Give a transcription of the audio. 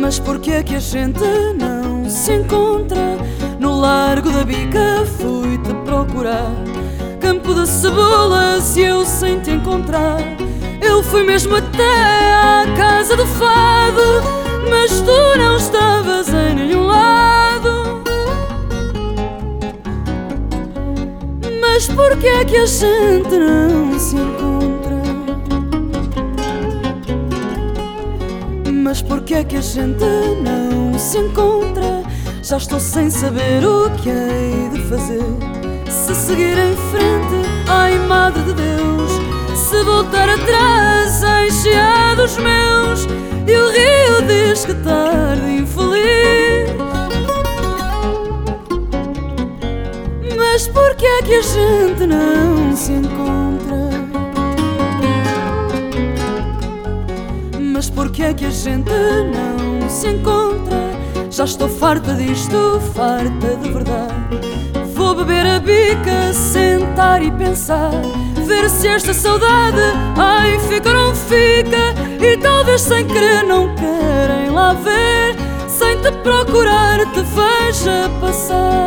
Mas porquê é que a gente não se encontra? No largo da bica fui-te procurar. Campo de cebolas e eu sem te encontrar. Eu fui mesmo até à casa do fado Mas tu não estavas Mas porquê é que a gente não se encontra? Mas porquê é que a gente não se encontra? Já estou sem saber o que hei de fazer Se seguir em frente, ai Madre de Deus Se voltar atrás, ai chiados meus E o rio diz que tarde Mas porquê é que a gente não se encontra? Mas porquê é que a gente não se encontra? Já estou farta disto, farta de verdade. Vou beber a bica, sentar e pensar. Ver se esta saudade, ai fica ou não fica. E talvez sem querer não querem lá ver. Sem te procurar te veja passar